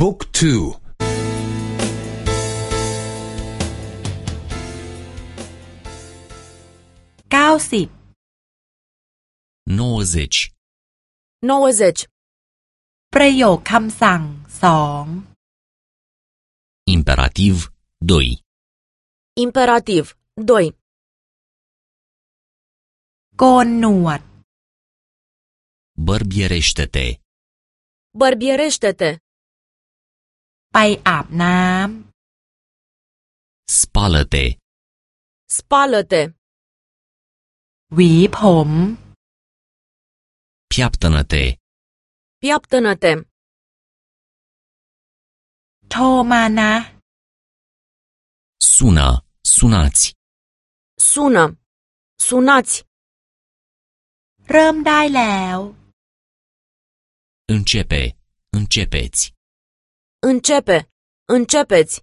บุ๊กทูเก้าสิบ 90. 90. ประโยคคำสั่งสอง Imperativ 2. Imperativ. 2. โกนหนวด Bărbierește-te. Bărbierește-te. ไปอาบน้ Spală-te. Spală-te. ำหวีผม Piaptănă-te. Piaptănă-te. โทรมานะ Sună. Sunați. Sună. Sunați. เริ่มได้แล้ว Începe. Începeți. Începe. Începeți.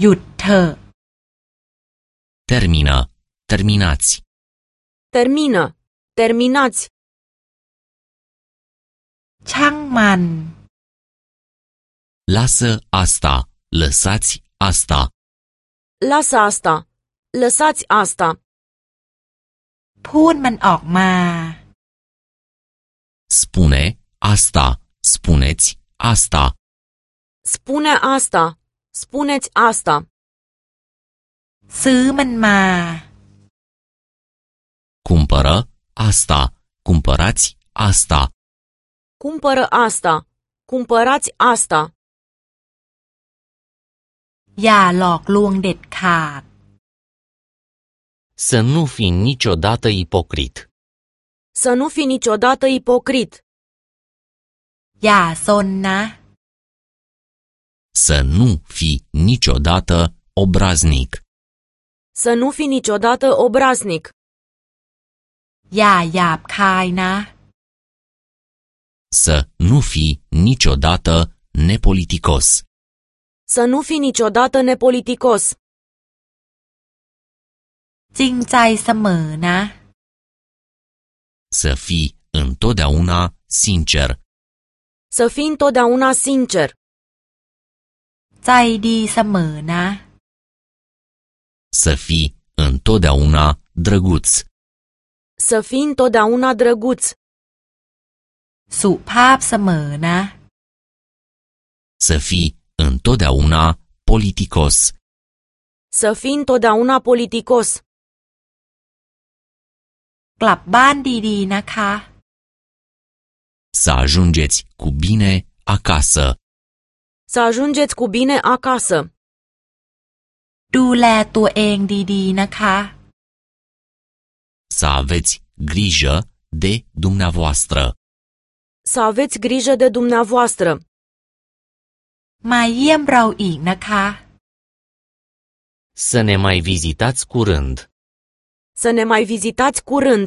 หยุดเถอะ Termină. Terminați. Termină. Terminați. ช่างมัน Lasă asta. Lăsați asta. Lasă asta. Lăsați asta. พูดมันออกมา Spune asta. Spuneți asta. Spune asta. Spuneți asta. ซื้อมันมา Cumpără asta. Cumpărați asta. Cumpără asta. Cumpărați asta. อย่าหลอกลวงเด็ดขาด Să nu fii niciodată ipocrit. Să nu fii niciodată ipocrit. อย่าซนนะ Să nu fii niciodată obraznic. Să nu fii niciodată obraznic. อย่าหยาบคายนะ Să nu fii niciodată nepoliticos. Să nu fii niciodată nepoliticos. จริงใจเสมอนะ Să fii întotdeauna sincer. Să fii întotdeauna sincer. ใจดีเสมอนะ Să fii întotdeauna drăguț. Să fii întotdeauna drăguț. สุภาพเสมอนะ Să fii întotdeauna politicos. Să fii întotdeauna politicos. กลับบ้านดีๆนะคะ Să ajungeți cu bine acasă. Să ajungeți cu bine acasă. ดูแลตัวเองดีๆนะคะ Să aveți grijă de dumneavoastră. Să aveți grijă de dumneavoastră. มาเยี่ยมเราอีกนะคะ Să ne mai vizitați curând. Să ne mai vizitați curând.